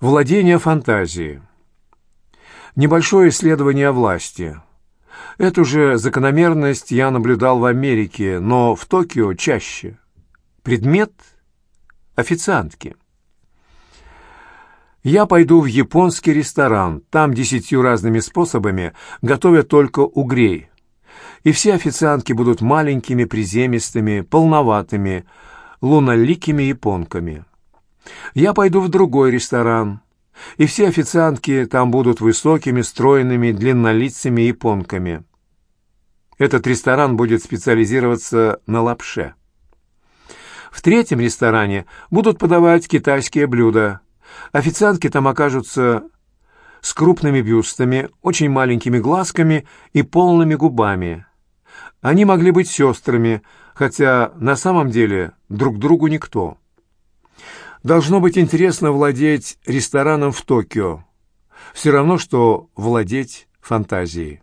Владение фантазией. Небольшое исследование власти. Эту же закономерность я наблюдал в Америке, но в Токио чаще. Предмет – официантки. Я пойду в японский ресторан. Там десятью разными способами готовят только угрей. И все официантки будут маленькими, приземистыми, полноватыми, луноликими японками. Я пойду в другой ресторан, и все официантки там будут высокими, стройными, длиннолицами японками. Этот ресторан будет специализироваться на лапше. В третьем ресторане будут подавать китайские блюда. Официантки там окажутся с крупными бюстами, очень маленькими глазками и полными губами. Они могли быть сестрами, хотя на самом деле друг другу никто. Должно быть интересно владеть рестораном в Токио. Все равно, что владеть фантазией.